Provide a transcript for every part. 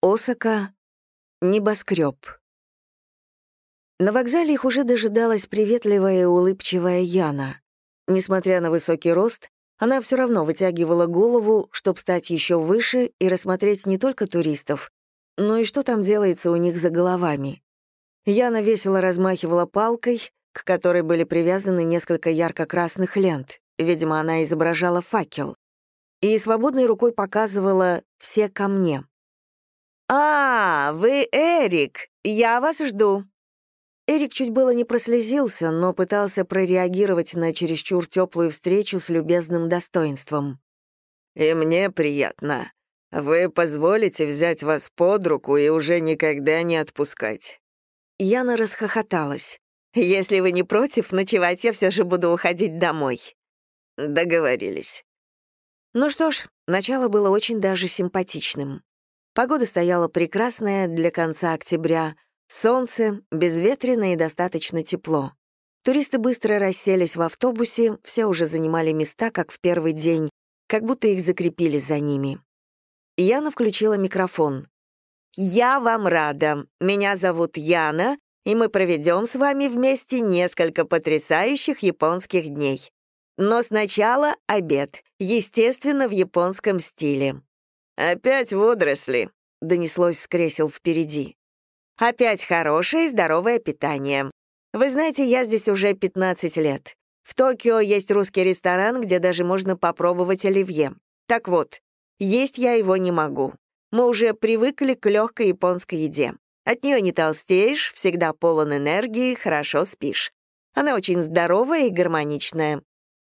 Осака, небоскреб. На вокзале их уже дожидалась приветливая и улыбчивая Яна. Несмотря на высокий рост, она все равно вытягивала голову, чтобы стать еще выше и рассмотреть не только туристов, но и что там делается у них за головами. Яна весело размахивала палкой, к которой были привязаны несколько ярко-красных лент. Видимо, она изображала факел. И свободной рукой показывала «все ко мне». «А, вы Эрик! Я вас жду!» Эрик чуть было не прослезился, но пытался прореагировать на чересчур теплую встречу с любезным достоинством. «И мне приятно. Вы позволите взять вас под руку и уже никогда не отпускать?» Яна расхохоталась. «Если вы не против, ночевать я все же буду уходить домой». «Договорились». Ну что ж, начало было очень даже симпатичным. Погода стояла прекрасная для конца октября — Солнце, безветренно и достаточно тепло. Туристы быстро расселись в автобусе, все уже занимали места, как в первый день, как будто их закрепили за ними. Яна включила микрофон. «Я вам рада. Меня зовут Яна, и мы проведем с вами вместе несколько потрясающих японских дней. Но сначала обед, естественно, в японском стиле». «Опять водоросли», — донеслось с кресел впереди. Опять хорошее и здоровое питание. Вы знаете, я здесь уже 15 лет. В Токио есть русский ресторан, где даже можно попробовать оливье. Так вот, есть я его не могу. Мы уже привыкли к легкой японской еде. От нее не толстеешь, всегда полон энергии, хорошо спишь. Она очень здоровая и гармоничная.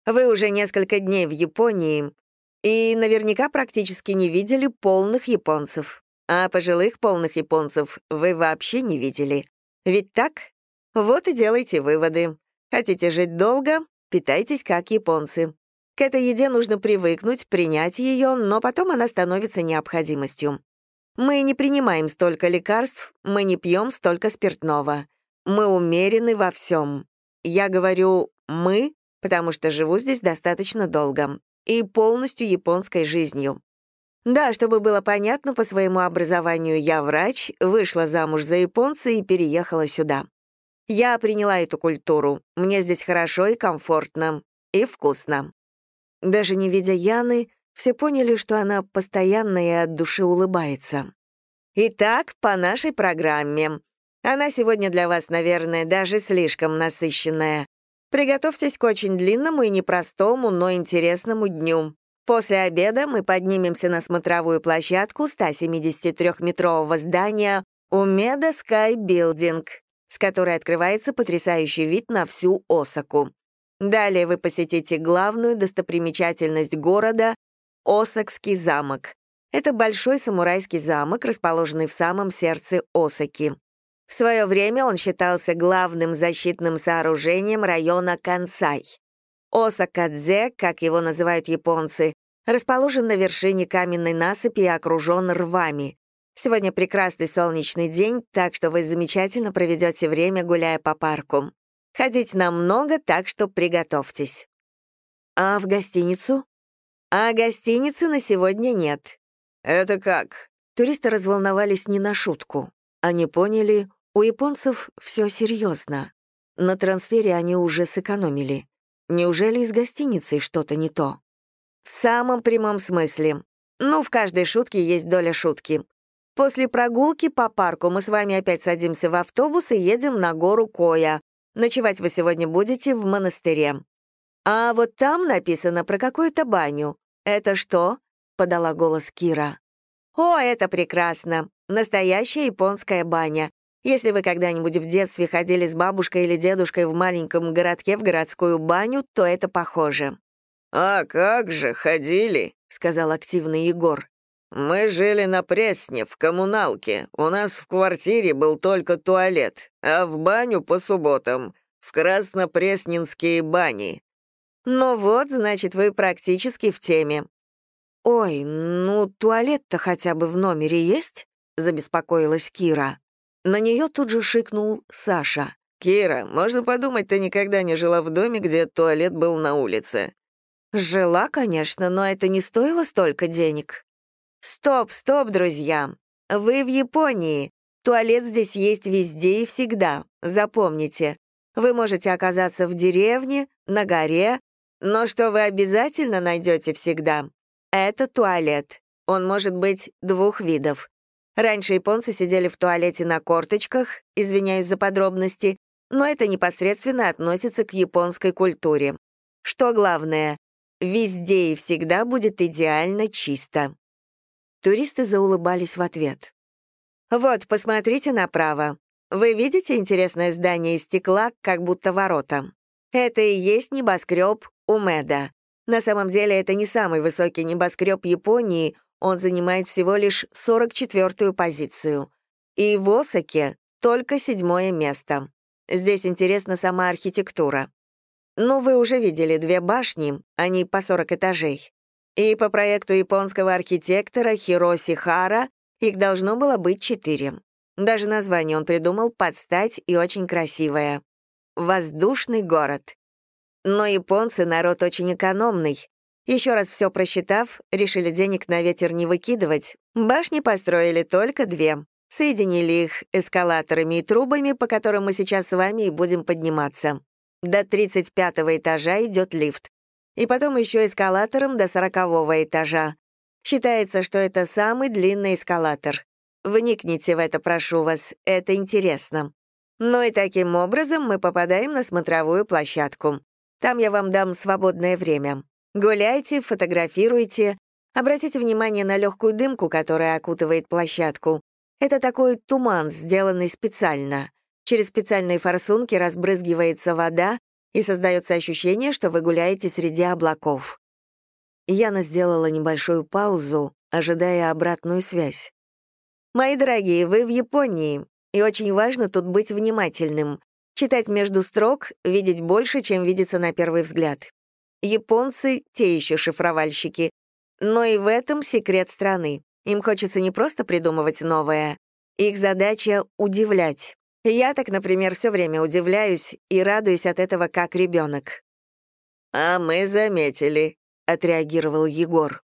Вы уже несколько дней в Японии и наверняка практически не видели полных японцев. А пожилых полных японцев вы вообще не видели. Ведь так? Вот и делайте выводы. Хотите жить долго? Питайтесь как японцы. К этой еде нужно привыкнуть, принять ее, но потом она становится необходимостью. Мы не принимаем столько лекарств, мы не пьем столько спиртного. Мы умерены во всем. Я говорю «мы», потому что живу здесь достаточно долго и полностью японской жизнью. Да, чтобы было понятно, по своему образованию я врач, вышла замуж за японца и переехала сюда. Я приняла эту культуру. Мне здесь хорошо и комфортно. И вкусно. Даже не видя Яны, все поняли, что она постоянно и от души улыбается. Итак, по нашей программе. Она сегодня для вас, наверное, даже слишком насыщенная. Приготовьтесь к очень длинному и непростому, но интересному дню. После обеда мы поднимемся на смотровую площадку 173-метрового здания Умеда Sky Building, с которой открывается потрясающий вид на всю Осаку. Далее вы посетите главную достопримечательность города — Осакский замок. Это большой самурайский замок, расположенный в самом сердце Осаки. В свое время он считался главным защитным сооружением района Кансай. Осакадзе, как его называют японцы, расположен на вершине каменной насыпи и окружен рвами. Сегодня прекрасный солнечный день, так что вы замечательно проведете время, гуляя по парку. Ходить нам много, так что приготовьтесь. А в гостиницу? А гостиницы на сегодня нет. Это как? Туристы разволновались не на шутку. Они поняли, у японцев все серьезно. На трансфере они уже сэкономили. Неужели из гостиницы что-то не то? В самом прямом смысле. Ну, в каждой шутке есть доля шутки. После прогулки по парку мы с вами опять садимся в автобус и едем на гору Коя. Ночевать вы сегодня будете в монастыре. А вот там написано про какую-то баню. Это что? подала голос Кира. О, это прекрасно. Настоящая японская баня. Если вы когда-нибудь в детстве ходили с бабушкой или дедушкой в маленьком городке в городскую баню, то это похоже. «А как же, ходили», — сказал активный Егор. «Мы жили на Пресне, в коммуналке. У нас в квартире был только туалет, а в баню по субботам, в Краснопресненские бани». «Ну вот, значит, вы практически в теме». «Ой, ну туалет-то хотя бы в номере есть?» — забеспокоилась Кира. На нее тут же шикнул Саша. «Кира, можно подумать, ты никогда не жила в доме, где туалет был на улице. Жила, конечно, но это не стоило столько денег. Стоп, стоп, друзья. Вы в Японии. Туалет здесь есть везде и всегда. Запомните. Вы можете оказаться в деревне, на горе, но что вы обязательно найдете всегда — это туалет. Он может быть двух видов. Раньше японцы сидели в туалете на корточках, извиняюсь за подробности, но это непосредственно относится к японской культуре. Что главное, везде и всегда будет идеально чисто. Туристы заулыбались в ответ. «Вот, посмотрите направо. Вы видите интересное здание из стекла, как будто ворота? Это и есть небоскреб Умеда. На самом деле это не самый высокий небоскреб Японии, он занимает всего лишь 44-ю позицию. И в Осаке только седьмое место. Здесь интересна сама архитектура. Ну, вы уже видели две башни, они по 40 этажей. И по проекту японского архитектора Хироси Хара их должно было быть четыре. Даже название он придумал под стать и очень красивое. «Воздушный город». Но японцы — народ очень экономный. Еще раз все просчитав, решили денег на ветер не выкидывать. Башни построили только две. Соединили их эскалаторами и трубами, по которым мы сейчас с вами и будем подниматься. До 35 этажа идет лифт. И потом еще эскалатором до 40 этажа. Считается, что это самый длинный эскалатор. Вникните в это, прошу вас, это интересно. Ну и таким образом мы попадаем на смотровую площадку. Там я вам дам свободное время. Гуляйте, фотографируйте. Обратите внимание на легкую дымку, которая окутывает площадку. Это такой туман, сделанный специально. Через специальные форсунки разбрызгивается вода, и создается ощущение, что вы гуляете среди облаков. Яна сделала небольшую паузу, ожидая обратную связь. «Мои дорогие, вы в Японии, и очень важно тут быть внимательным. Читать между строк, видеть больше, чем видится на первый взгляд. Японцы — те еще шифровальщики. Но и в этом секрет страны. Им хочется не просто придумывать новое. Их задача — удивлять. Я так, например, все время удивляюсь и радуюсь от этого как ребенок. «А мы заметили», — отреагировал Егор.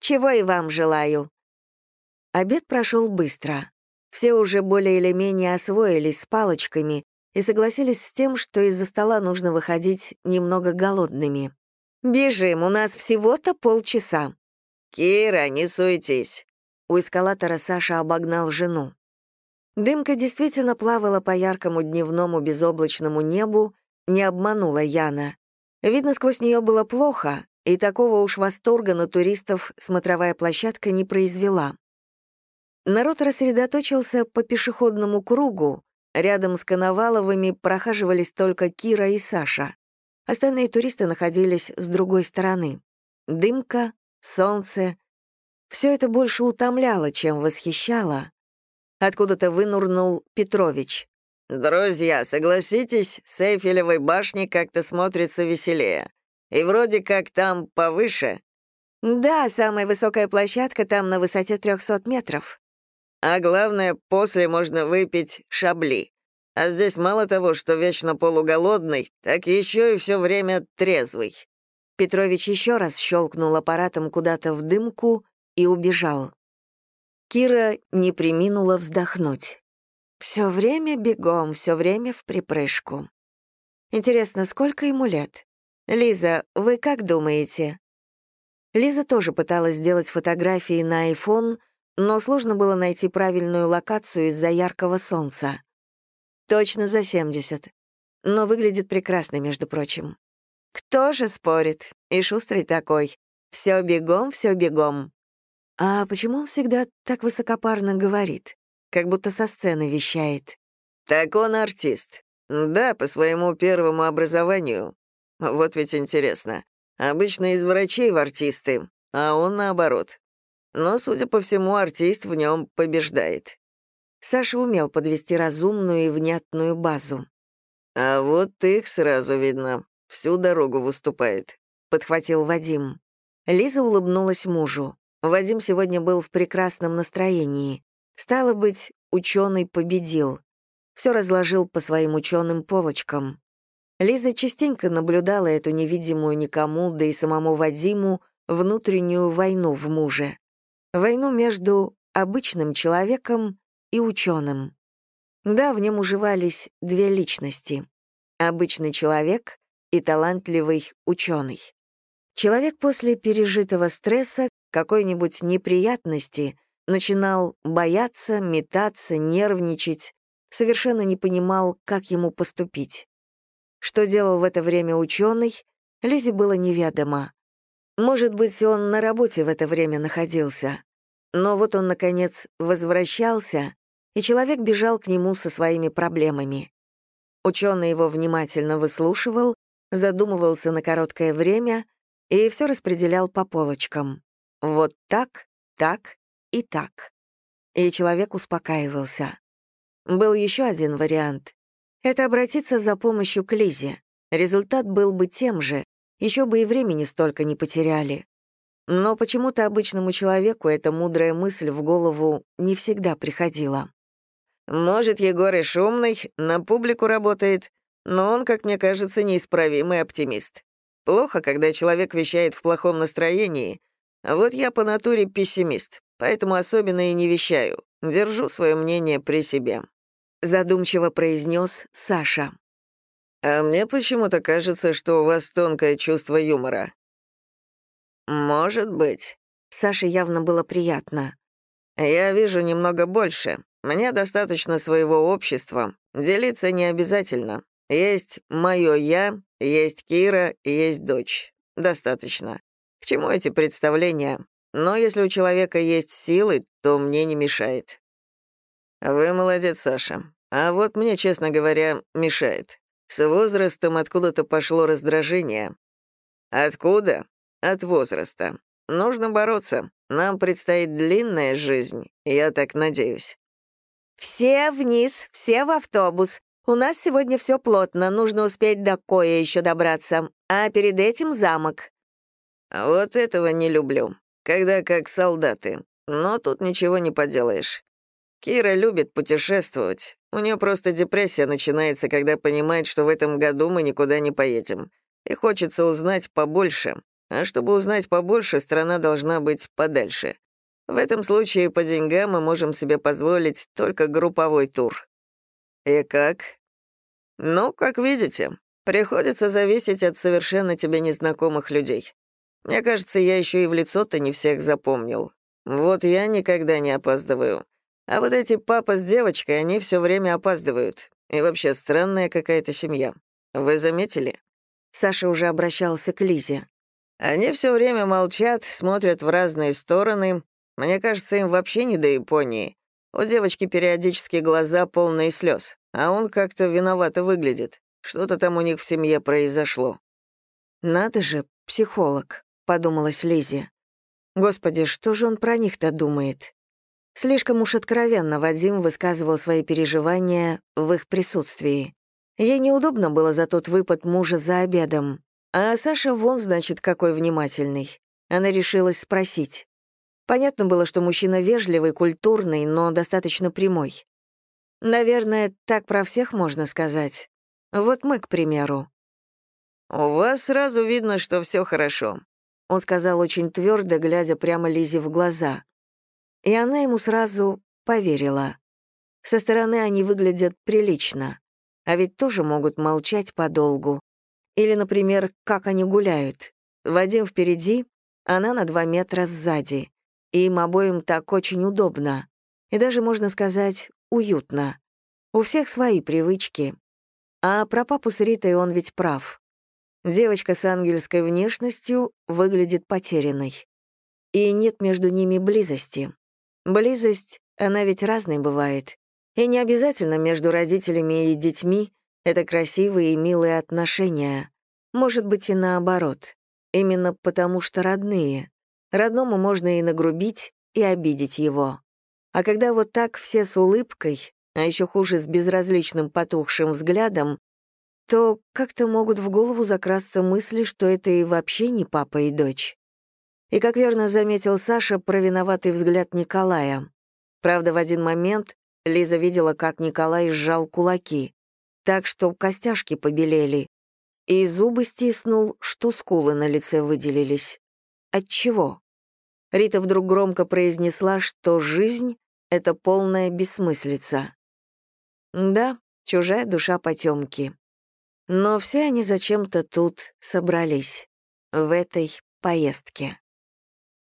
«Чего и вам желаю». Обед прошел быстро. Все уже более или менее освоились с палочками и согласились с тем, что из-за стола нужно выходить немного голодными. «Бежим, у нас всего-то полчаса». «Кира, не суетись». У эскалатора Саша обогнал жену. Дымка действительно плавала по яркому дневному безоблачному небу, не обманула Яна. Видно, сквозь нее было плохо, и такого уж восторга на туристов смотровая площадка не произвела. Народ рассредоточился по пешеходному кругу, рядом с Коноваловыми прохаживались только Кира и Саша. Остальные туристы находились с другой стороны. Дымка, солнце. Все это больше утомляло, чем восхищало. Откуда-то вынурнул Петрович. «Друзья, согласитесь, с Эйфелевой башни как-то смотрится веселее. И вроде как там повыше». «Да, самая высокая площадка там на высоте 300 метров». «А главное, после можно выпить шабли. А здесь мало того, что вечно полуголодный, так еще и все время трезвый». Петрович еще раз щелкнул аппаратом куда-то в дымку и убежал. Кира не приминула вздохнуть. Все время бегом, все время в припрыжку. Интересно, сколько ему лет? Лиза, вы как думаете? Лиза тоже пыталась сделать фотографии на iPhone, но сложно было найти правильную локацию из-за яркого солнца. Точно за 70. Но выглядит прекрасно, между прочим. Кто же спорит? И шустрый такой. Все бегом, все бегом. А почему он всегда так высокопарно говорит? Как будто со сцены вещает. Так он артист. Да, по своему первому образованию. Вот ведь интересно. Обычно из врачей в артисты, а он наоборот. Но, судя по всему, артист в нем побеждает. Саша умел подвести разумную и внятную базу. «А вот их сразу видно. Всю дорогу выступает», — подхватил Вадим. Лиза улыбнулась мужу. Вадим сегодня был в прекрасном настроении. Стало быть, ученый победил. Все разложил по своим ученым полочкам. Лиза частенько наблюдала эту невидимую никому, да и самому Вадиму, внутреннюю войну в муже. Войну между обычным человеком и ученым. Да, в нем уживались две личности — обычный человек и талантливый ученый. Человек после пережитого стресса, какой-нибудь неприятности, начинал бояться, метаться, нервничать, совершенно не понимал, как ему поступить. Что делал в это время ученый, Лизе было неведомо. Может быть, он на работе в это время находился. Но вот он, наконец, возвращался, и человек бежал к нему со своими проблемами. Ученый его внимательно выслушивал, задумывался на короткое время и все распределял по полочкам. Вот так, так и так. И человек успокаивался. Был еще один вариант. Это обратиться за помощью к Лизе. Результат был бы тем же, еще бы и времени столько не потеряли. Но почему-то обычному человеку эта мудрая мысль в голову не всегда приходила. «Может, Егор и шумный, на публику работает, но он, как мне кажется, неисправимый оптимист. Плохо, когда человек вещает в плохом настроении. А вот я по натуре пессимист, поэтому особенно и не вещаю. Держу свое мнение при себе», — задумчиво произнес Саша. «А мне почему-то кажется, что у вас тонкое чувство юмора». «Может быть». Саше явно было приятно. «Я вижу немного больше. Мне достаточно своего общества. Делиться не обязательно. Есть мое «я», есть Кира есть дочь. Достаточно. К чему эти представления? Но если у человека есть силы, то мне не мешает. Вы молодец, Саша. А вот мне, честно говоря, мешает. С возрастом откуда-то пошло раздражение. Откуда? От возраста. Нужно бороться. Нам предстоит длинная жизнь, я так надеюсь. «Все вниз, все в автобус. У нас сегодня все плотно, нужно успеть до Коя еще добраться, а перед этим замок». «Вот этого не люблю когда как солдаты. Но тут ничего не поделаешь. Кира любит путешествовать. У нее просто депрессия начинается, когда понимает, что в этом году мы никуда не поедем. И хочется узнать побольше. А чтобы узнать побольше, страна должна быть подальше. В этом случае по деньгам мы можем себе позволить только групповой тур. И как? Ну, как видите, приходится зависеть от совершенно тебе незнакомых людей. Мне кажется, я еще и в лицо-то не всех запомнил. Вот я никогда не опаздываю. А вот эти папа с девочкой, они все время опаздывают. И вообще странная какая-то семья. Вы заметили? Саша уже обращался к Лизе. Они все время молчат, смотрят в разные стороны. Мне кажется, им вообще не до Японии. У девочки периодически глаза полные слез, а он как-то виновато выглядит. Что-то там у них в семье произошло. Надо же, психолог подумалась Лизе. Господи, что же он про них-то думает? Слишком уж откровенно Вадим высказывал свои переживания в их присутствии. Ей неудобно было за тот выпад мужа за обедом. А Саша вон, значит, какой внимательный. Она решилась спросить. Понятно было, что мужчина вежливый, культурный, но достаточно прямой. Наверное, так про всех можно сказать. Вот мы, к примеру. «У вас сразу видно, что все хорошо. Он сказал очень твердо, глядя прямо Лизе в глаза. И она ему сразу поверила. Со стороны они выглядят прилично, а ведь тоже могут молчать подолгу. Или, например, как они гуляют. Вадим впереди, она на два метра сзади. Им обоим так очень удобно. И даже, можно сказать, уютно. У всех свои привычки. А про папу с Ритой он ведь прав. Девочка с ангельской внешностью выглядит потерянной. И нет между ними близости. Близость, она ведь разной бывает. И не обязательно между родителями и детьми это красивые и милые отношения. Может быть и наоборот. Именно потому что родные. Родному можно и нагрубить, и обидеть его. А когда вот так все с улыбкой, а еще хуже с безразличным потухшим взглядом, то как-то могут в голову закрасться мысли, что это и вообще не папа и дочь. И, как верно заметил Саша, про виноватый взгляд Николая. Правда, в один момент Лиза видела, как Николай сжал кулаки, так что костяшки побелели, и зубы стиснул, что скулы на лице выделились. Отчего? Рита вдруг громко произнесла, что жизнь — это полная бессмыслица. Да, чужая душа потемки. Но все они зачем-то тут собрались, в этой поездке.